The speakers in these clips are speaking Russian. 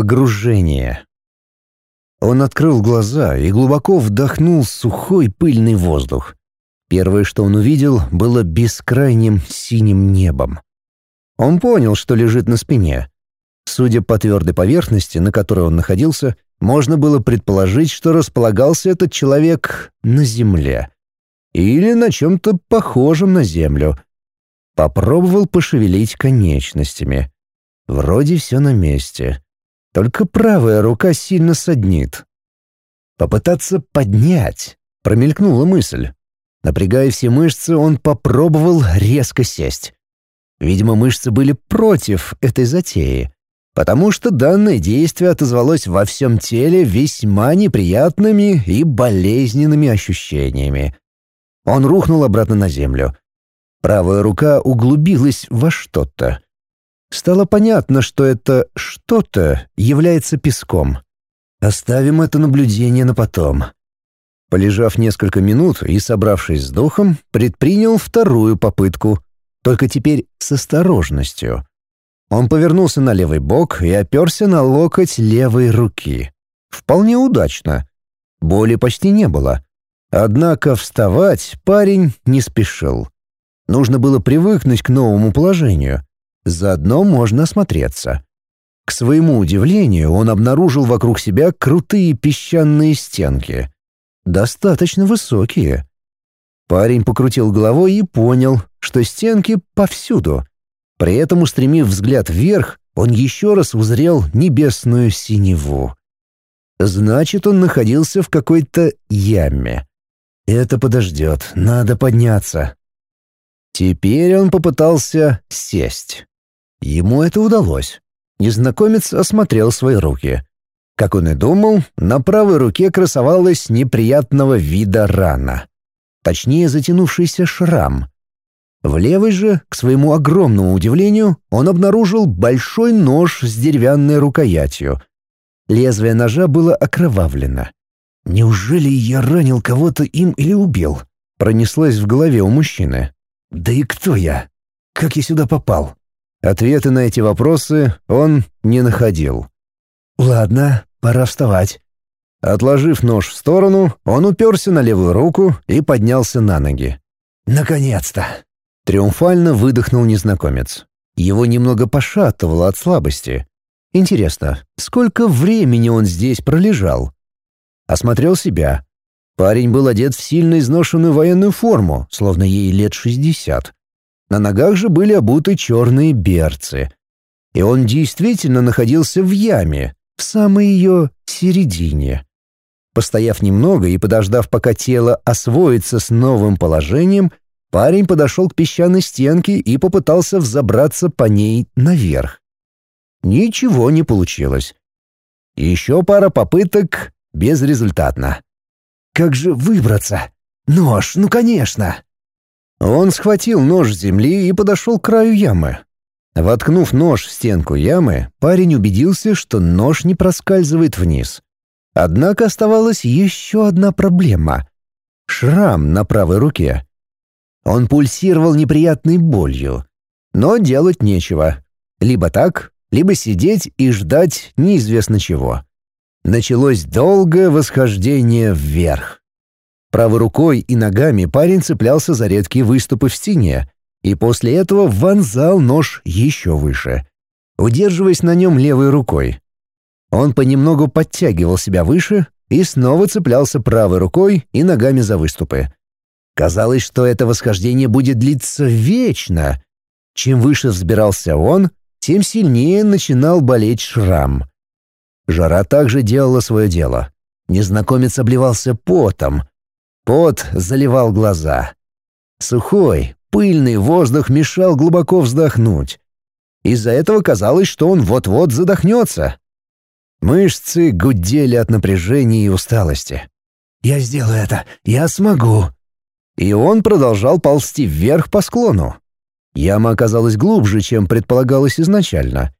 Погружение. Он открыл глаза и глубоко вдохнул сухой пыльный воздух. Первое, что он увидел, было бескрайним синим небом. Он понял, что лежит на спине. Судя по твердой поверхности, на которой он находился, можно было предположить, что располагался этот человек на земле. Или на чем-то похожем на землю. Попробовал пошевелить конечностями. Вроде все на месте. Только правая рука сильно саднит. Попытаться поднять. Промелькнула мысль. Напрягая все мышцы, он попробовал резко сесть. Видимо, мышцы были против этой затеи, потому что данное действие отозвалось во всем теле весьма неприятными и болезненными ощущениями. Он рухнул обратно на землю. Правая рука углубилась во что-то. Стало понятно, что это что-то является песком. Оставим это наблюдение на потом. Полежав несколько минут и собравшись с духом, предпринял вторую попытку, только теперь с осторожностью. Он повернулся на левый бок и оперся на локоть левой руки. Вполне удачно. Боли почти не было. Однако вставать парень не спешил. Нужно было привыкнуть к новому положению — Заодно можно осмотреться. К своему удивлению, он обнаружил вокруг себя крутые песчаные стенки. Достаточно высокие. Парень покрутил головой и понял, что стенки повсюду. При этом, устремив взгляд вверх, он еще раз узрел небесную синеву. Значит, он находился в какой-то яме. Это подождет, надо подняться. Теперь он попытался сесть. Ему это удалось. Незнакомец осмотрел свои руки. Как он и думал, на правой руке красовалась неприятного вида рана. Точнее, затянувшийся шрам. В левой же, к своему огромному удивлению, он обнаружил большой нож с деревянной рукоятью. Лезвие ножа было окровавлено. «Неужели я ранил кого-то им или убил?» Пронеслось в голове у мужчины. «Да и кто я? Как я сюда попал?» Ответы на эти вопросы он не находил. «Ладно, пора вставать». Отложив нож в сторону, он уперся на левую руку и поднялся на ноги. «Наконец-то!» Триумфально выдохнул незнакомец. Его немного пошатывало от слабости. Интересно, сколько времени он здесь пролежал? Осмотрел себя. Парень был одет в сильно изношенную военную форму, словно ей лет шестьдесят. На ногах же были обуты черные берцы. И он действительно находился в яме, в самой ее середине. Постояв немного и подождав, пока тело освоится с новым положением, парень подошел к песчаной стенке и попытался взобраться по ней наверх. Ничего не получилось. Еще пара попыток безрезультатно. «Как же выбраться? Нож, ну конечно!» Он схватил нож с земли и подошел к краю ямы. Воткнув нож в стенку ямы, парень убедился, что нож не проскальзывает вниз. Однако оставалась еще одна проблема — шрам на правой руке. Он пульсировал неприятной болью. Но делать нечего. Либо так, либо сидеть и ждать неизвестно чего. Началось долгое восхождение вверх. Правой рукой и ногами парень цеплялся за редкие выступы в стене, и после этого вонзал нож еще выше, удерживаясь на нем левой рукой. Он понемногу подтягивал себя выше и снова цеплялся правой рукой и ногами за выступы. Казалось, что это восхождение будет длиться вечно. Чем выше взбирался он, тем сильнее начинал болеть шрам. Жара также делала свое дело. Незнакомец обливался потом, Пот заливал глаза. Сухой, пыльный воздух мешал глубоко вздохнуть. Из-за этого казалось, что он вот-вот задохнется. Мышцы гудели от напряжения и усталости. «Я сделаю это! Я смогу!» И он продолжал ползти вверх по склону. Яма оказалась глубже, чем предполагалось изначально.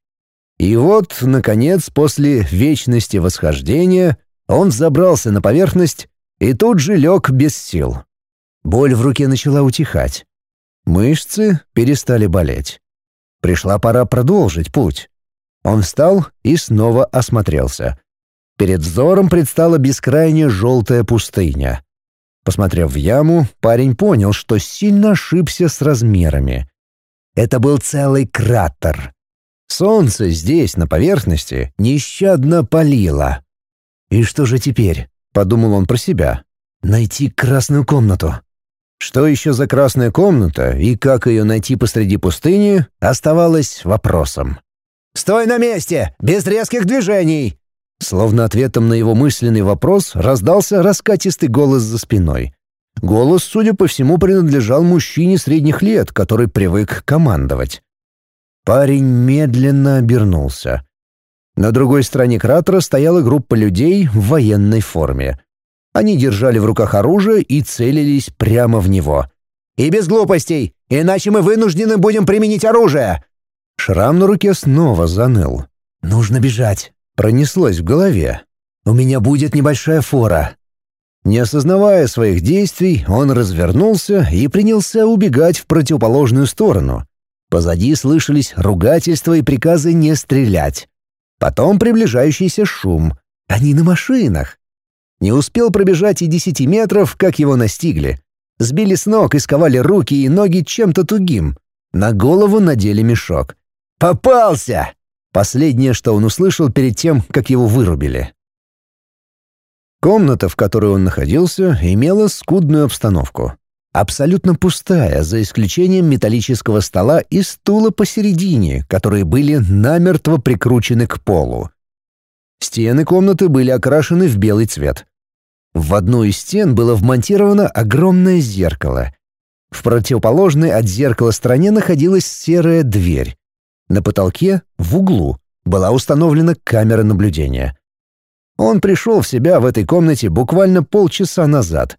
И вот, наконец, после вечности восхождения, он забрался на поверхность и тут же лег без сил. Боль в руке начала утихать. Мышцы перестали болеть. Пришла пора продолжить путь. Он встал и снова осмотрелся. Перед взором предстала бескрайняя желтая пустыня. Посмотрев в яму, парень понял, что сильно ошибся с размерами. Это был целый кратер. Солнце здесь, на поверхности, нещадно палило. «И что же теперь?» — подумал он про себя. «Найти красную комнату». Что еще за красная комната и как ее найти посреди пустыни, оставалось вопросом. «Стой на месте! Без резких движений!» Словно ответом на его мысленный вопрос раздался раскатистый голос за спиной. Голос, судя по всему, принадлежал мужчине средних лет, который привык командовать. Парень медленно обернулся. На другой стороне кратера стояла группа людей в военной форме. Они держали в руках оружие и целились прямо в него. «И без глупостей, иначе мы вынуждены будем применить оружие!» Шрам на руке снова заныл. «Нужно бежать», — пронеслось в голове. «У меня будет небольшая фора». Не осознавая своих действий, он развернулся и принялся убегать в противоположную сторону. Позади слышались ругательства и приказы не стрелять. Потом приближающийся шум. Они на машинах. Не успел пробежать и десяти метров, как его настигли. Сбили с ног и сковали руки и ноги чем-то тугим. На голову надели мешок. «Попался!» Последнее, что он услышал перед тем, как его вырубили. Комната, в которой он находился, имела скудную обстановку. Абсолютно пустая, за исключением металлического стола и стула посередине, которые были намертво прикручены к полу. Стены комнаты были окрашены в белый цвет. В одну из стен было вмонтировано огромное зеркало. В противоположной от зеркала стороне находилась серая дверь. На потолке, в углу, была установлена камера наблюдения. Он пришел в себя в этой комнате буквально полчаса назад.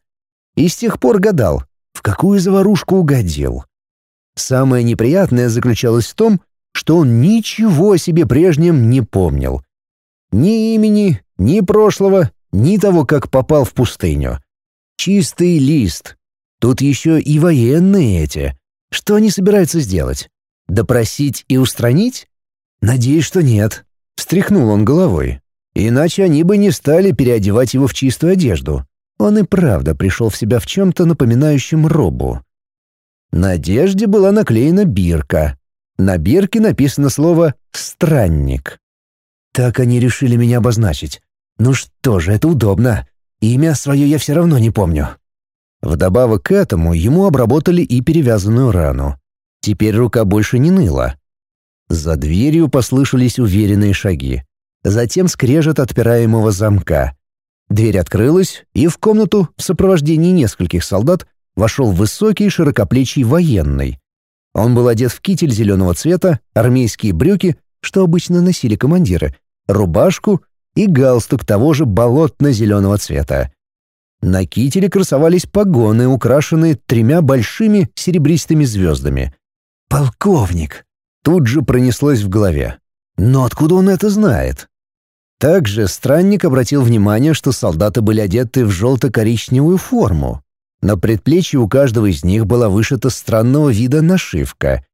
И с тех пор гадал, какую заварушку угодил. Самое неприятное заключалось в том, что он ничего о себе прежнем не помнил. Ни имени, ни прошлого, ни того, как попал в пустыню. Чистый лист. Тут еще и военные эти. Что они собираются сделать? Допросить и устранить? Надеюсь, что нет. Встряхнул он головой. Иначе они бы не стали переодевать его в чистую одежду. Он и правда пришел в себя в чем-то напоминающем робу. На одежде была наклеена бирка. На бирке написано слово «странник». Так они решили меня обозначить. Ну что же, это удобно. Имя свое я все равно не помню. Вдобавок к этому ему обработали и перевязанную рану. Теперь рука больше не ныла. За дверью послышались уверенные шаги. Затем скрежет отпираемого замка. Дверь открылась, и в комнату в сопровождении нескольких солдат вошел высокий широкоплечий военный. Он был одет в китель зеленого цвета, армейские брюки, что обычно носили командиры, рубашку и галстук того же болотно-зеленого цвета. На кителе красовались погоны, украшенные тремя большими серебристыми звездами. «Полковник!» Тут же пронеслось в голове. «Но откуда он это знает?» Также странник обратил внимание, что солдаты были одеты в желто-коричневую форму. На предплечье у каждого из них была вышита странного вида нашивка.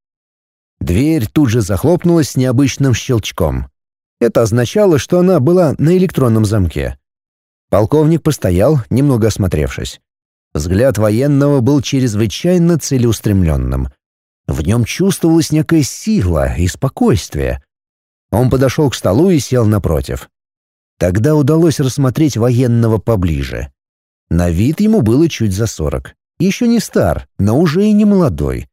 Дверь тут же захлопнулась с необычным щелчком. Это означало, что она была на электронном замке. Полковник постоял, немного осмотревшись. Взгляд военного был чрезвычайно целеустремленным. В нем чувствовалась некая сила и спокойствие. Он подошел к столу и сел напротив. Тогда удалось рассмотреть военного поближе. На вид ему было чуть за сорок. Еще не стар, но уже и не молодой.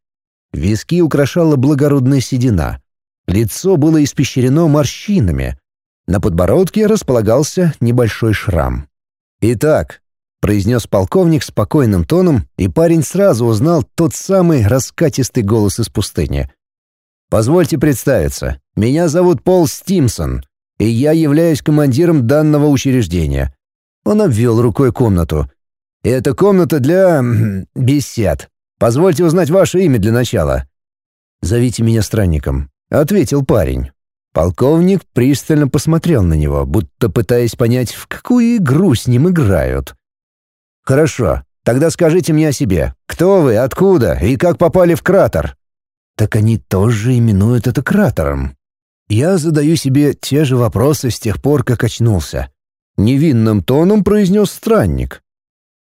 Виски украшала благородная седина. Лицо было испещрено морщинами. На подбородке располагался небольшой шрам. «Итак», — произнес полковник спокойным тоном, и парень сразу узнал тот самый раскатистый голос из пустыни. «Позвольте представиться. Меня зовут Пол Стимсон и я являюсь командиром данного учреждения». Он обвел рукой комнату. «Это комната для... бесед. Позвольте узнать ваше имя для начала». «Зовите меня странником», — ответил парень. Полковник пристально посмотрел на него, будто пытаясь понять, в какую игру с ним играют. «Хорошо, тогда скажите мне о себе. Кто вы, откуда и как попали в кратер?» «Так они тоже именуют это кратером», Я задаю себе те же вопросы с тех пор, как очнулся. Невинным тоном произнес странник.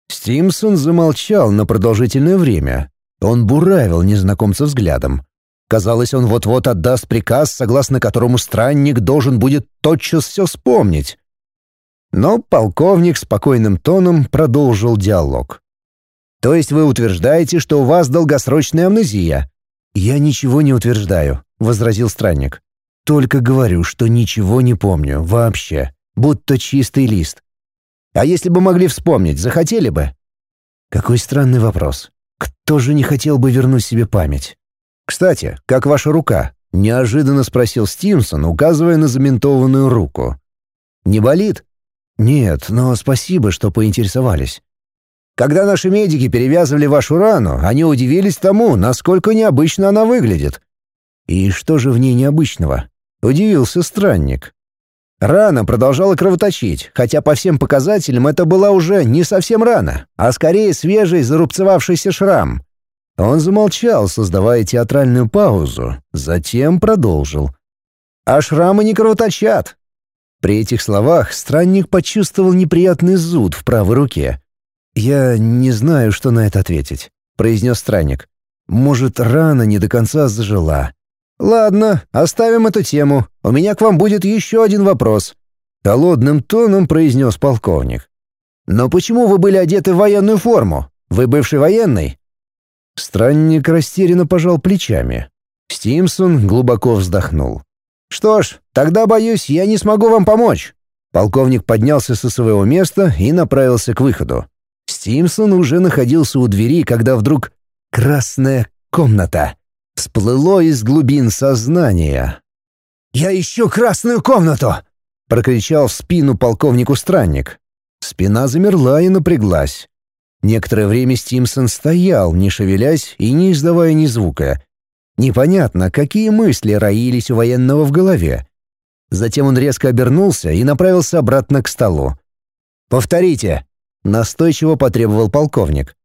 Стимсон замолчал на продолжительное время. Он буравил незнакомца взглядом. Казалось, он вот-вот отдаст приказ, согласно которому странник должен будет тотчас все вспомнить. Но полковник спокойным тоном продолжил диалог. «То есть вы утверждаете, что у вас долгосрочная амнезия?» «Я ничего не утверждаю», — возразил странник. «Только говорю, что ничего не помню, вообще, будто чистый лист. А если бы могли вспомнить, захотели бы?» «Какой странный вопрос. Кто же не хотел бы вернуть себе память?» «Кстати, как ваша рука?» — неожиданно спросил Стимсон, указывая на заментованную руку. «Не болит?» «Нет, но спасибо, что поинтересовались». Когда наши медики перевязывали вашу рану, они удивились тому, насколько необычно она выглядит. И что же в ней необычного? Удивился странник. Рана продолжала кровоточить, хотя по всем показателям это была уже не совсем рана, а скорее свежий зарубцевавшийся шрам. Он замолчал, создавая театральную паузу, затем продолжил. «А шрамы не кровоточат!» При этих словах странник почувствовал неприятный зуд в правой руке. «Я не знаю, что на это ответить», — произнес странник. «Может, рана не до конца зажила». «Ладно, оставим эту тему. У меня к вам будет еще один вопрос», — холодным тоном произнес полковник. «Но почему вы были одеты в военную форму? Вы бывший военный?» Странник растерянно пожал плечами. Стимсон глубоко вздохнул. «Что ж, тогда, боюсь, я не смогу вам помочь». Полковник поднялся со своего места и направился к выходу. Стимсон уже находился у двери, когда вдруг красная комната всплыло из глубин сознания. «Я ищу красную комнату!» — прокричал в спину полковнику странник. Спина замерла и напряглась. Некоторое время Стимсон стоял, не шевелясь и не издавая ни звука. Непонятно, какие мысли роились у военного в голове. Затем он резко обернулся и направился обратно к столу. «Повторите!» Настойчиво потребовал полковник.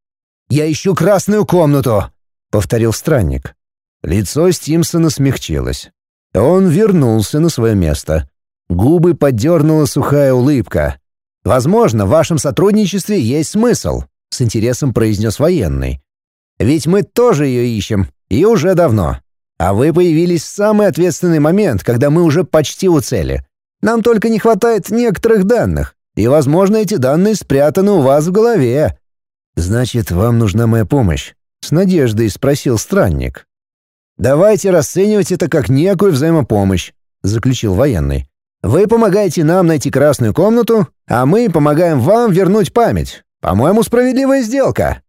«Я ищу красную комнату!» — повторил странник. Лицо Стимсона смягчилось. Он вернулся на свое место. Губы поддернула сухая улыбка. «Возможно, в вашем сотрудничестве есть смысл», — с интересом произнес военный. «Ведь мы тоже ее ищем, и уже давно. А вы появились в самый ответственный момент, когда мы уже почти у цели. Нам только не хватает некоторых данных. И, возможно, эти данные спрятаны у вас в голове. Значит, вам нужна моя помощь? С надеждой спросил странник. Давайте расценивать это как некую взаимопомощь, заключил военный. Вы помогаете нам найти красную комнату, а мы помогаем вам вернуть память. По-моему, справедливая сделка.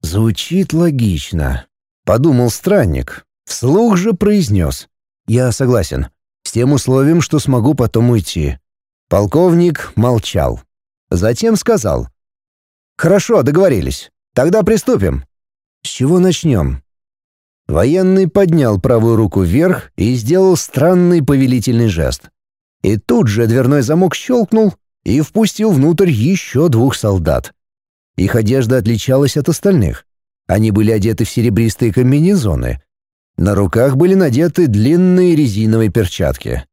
Звучит логично, подумал странник. Вслух же произнес. Я согласен. С тем условием, что смогу потом уйти. Полковник молчал. Затем сказал. «Хорошо, договорились. Тогда приступим. С чего начнем?» Военный поднял правую руку вверх и сделал странный повелительный жест. И тут же дверной замок щелкнул и впустил внутрь еще двух солдат. Их одежда отличалась от остальных. Они были одеты в серебристые комбинезоны. На руках были надеты длинные резиновые перчатки.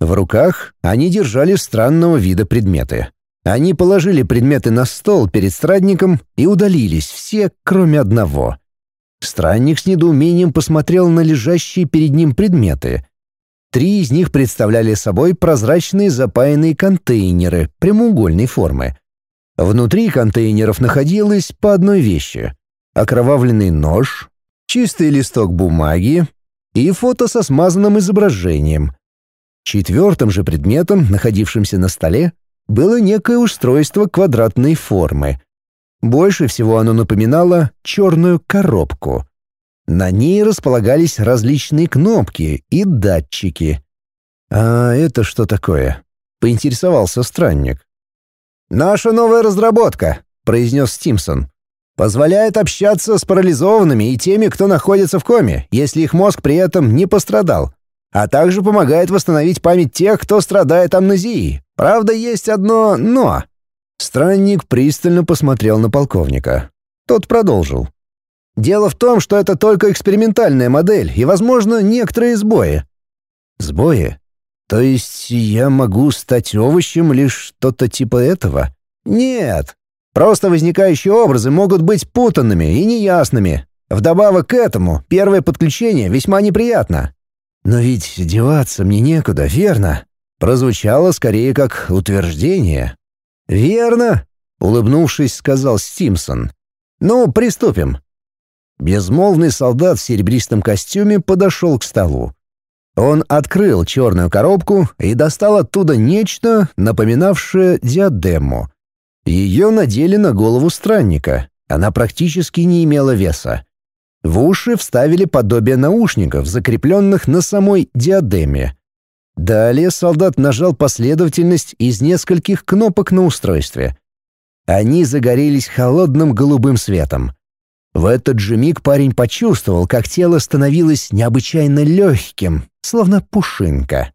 В руках они держали странного вида предметы. Они положили предметы на стол перед страдником и удалились все, кроме одного. Странник с недоумением посмотрел на лежащие перед ним предметы. Три из них представляли собой прозрачные запаянные контейнеры прямоугольной формы. Внутри контейнеров находилось по одной вещи — окровавленный нож, чистый листок бумаги и фото со смазанным изображением — Четвертым же предметом, находившимся на столе, было некое устройство квадратной формы. Больше всего оно напоминало черную коробку. На ней располагались различные кнопки и датчики. «А это что такое?» — поинтересовался странник. «Наша новая разработка», — произнес Стимсон. «Позволяет общаться с парализованными и теми, кто находится в коме, если их мозг при этом не пострадал а также помогает восстановить память тех, кто страдает амнезией. Правда, есть одно «но». Странник пристально посмотрел на полковника. Тот продолжил. «Дело в том, что это только экспериментальная модель и, возможно, некоторые сбои. Сбои? То есть я могу стать овощем или что-то типа этого? Нет. Просто возникающие образы могут быть путанными и неясными. Вдобавок к этому, первое подключение весьма неприятно. Но ведь деваться мне некуда, верно? Прозвучало скорее как утверждение. «Верно», — улыбнувшись, сказал Стимсон. «Ну, приступим». Безмолвный солдат в серебристом костюме подошел к столу. Он открыл черную коробку и достал оттуда нечто, напоминавшее диадему. Ее надели на голову странника. Она практически не имела веса. В уши вставили подобие наушников, закрепленных на самой диадеме. Далее солдат нажал последовательность из нескольких кнопок на устройстве. Они загорелись холодным голубым светом. В этот же миг парень почувствовал, как тело становилось необычайно легким, словно пушинка.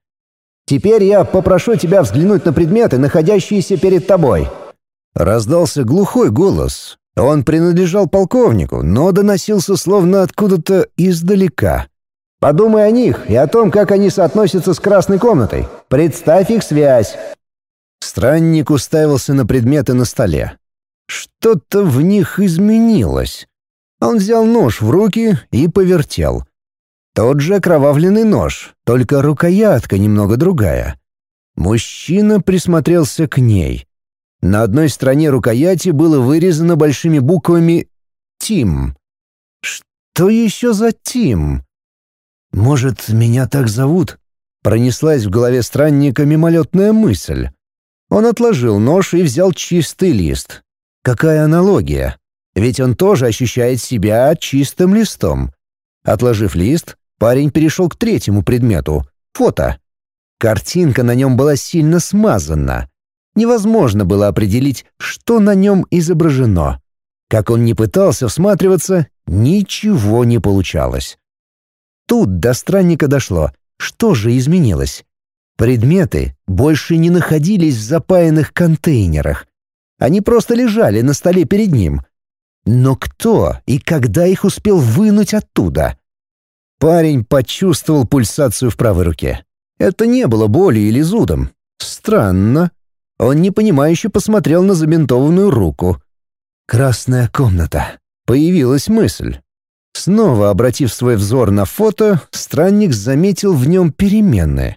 «Теперь я попрошу тебя взглянуть на предметы, находящиеся перед тобой». Раздался глухой голос. Он принадлежал полковнику, но доносился словно откуда-то издалека. «Подумай о них и о том, как они соотносятся с красной комнатой. Представь их связь». Странник уставился на предметы на столе. Что-то в них изменилось. Он взял нож в руки и повертел. Тот же окровавленный нож, только рукоятка немного другая. Мужчина присмотрелся к ней. На одной стороне рукояти было вырезано большими буквами «Тим». Что еще за Тим? «Может, меня так зовут?» Пронеслась в голове странника мимолетная мысль. Он отложил нож и взял чистый лист. Какая аналогия? Ведь он тоже ощущает себя чистым листом. Отложив лист, парень перешел к третьему предмету — фото. Картинка на нем была сильно смазана. Невозможно было определить, что на нем изображено. Как он не пытался всматриваться, ничего не получалось. Тут до странника дошло. Что же изменилось? Предметы больше не находились в запаянных контейнерах. Они просто лежали на столе перед ним — но кто и когда их успел вынуть оттуда? Парень почувствовал пульсацию в правой руке. Это не было боли или зудом. Странно. Он непонимающе посмотрел на забинтованную руку. «Красная комната». Появилась мысль. Снова обратив свой взор на фото, странник заметил в нем перемены.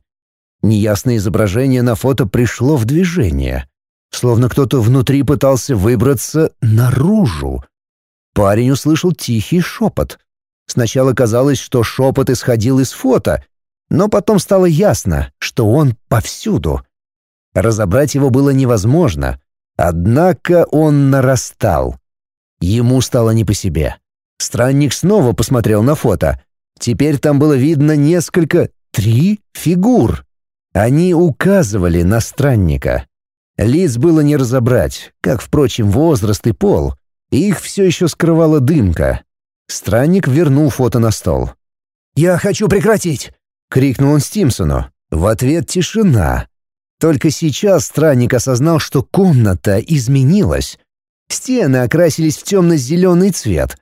Неясное изображение на фото пришло в движение. Словно кто-то внутри пытался выбраться наружу. Парень услышал тихий шепот. Сначала казалось, что шепот исходил из фото, но потом стало ясно, что он повсюду. Разобрать его было невозможно, однако он нарастал. Ему стало не по себе. Странник снова посмотрел на фото. Теперь там было видно несколько, три фигур. Они указывали на странника. Лиц было не разобрать, как, впрочем, возраст и пол. Их все еще скрывала дымка. Странник вернул фото на стол. «Я хочу прекратить!» — крикнул он Стимсону. В ответ тишина. Только сейчас странник осознал, что комната изменилась. Стены окрасились в темно-зеленый цвет.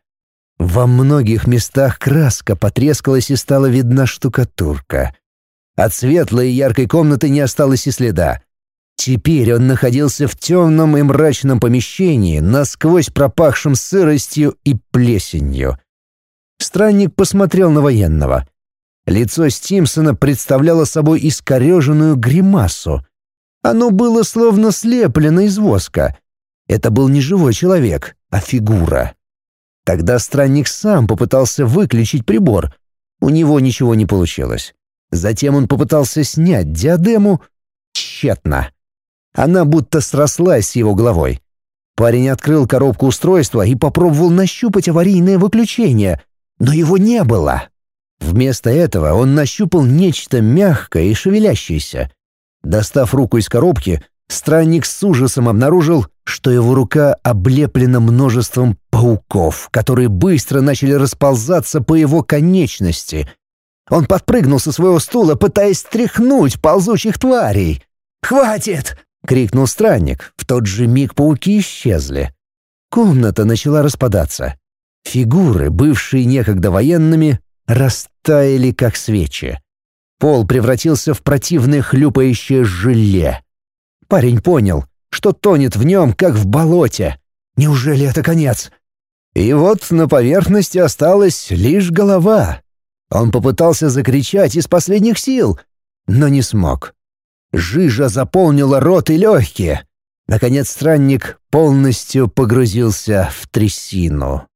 Во многих местах краска потрескалась и стала видна штукатурка. От светлой и яркой комнаты не осталось и следа. Теперь он находился в темном и мрачном помещении, насквозь пропахшем сыростью и плесенью. Странник посмотрел на военного. Лицо Стимсона представляло собой искореженную гримасу. Оно было словно слеплено из воска. Это был не живой человек, а фигура. Тогда странник сам попытался выключить прибор. У него ничего не получилось. Затем он попытался снять диадему. Тщетно. Она будто срослась с его головой. Парень открыл коробку устройства и попробовал нащупать аварийное выключение, но его не было. Вместо этого он нащупал нечто мягкое и шевелящееся. Достав руку из коробки, странник с ужасом обнаружил, что его рука облеплена множеством пауков, которые быстро начали расползаться по его конечности. Он подпрыгнул со своего стула, пытаясь стряхнуть ползучих тварей. «Хватит!» — крикнул странник. В тот же миг пауки исчезли. Комната начала распадаться. Фигуры, бывшие некогда военными, растаяли, как свечи. Пол превратился в противное хлюпающее желе. Парень понял, что тонет в нем, как в болоте. Неужели это конец? И вот на поверхности осталась лишь голова. Он попытался закричать из последних сил, но не смог. Жижа заполнила рот и легкие. Наконец странник полностью погрузился в трясину.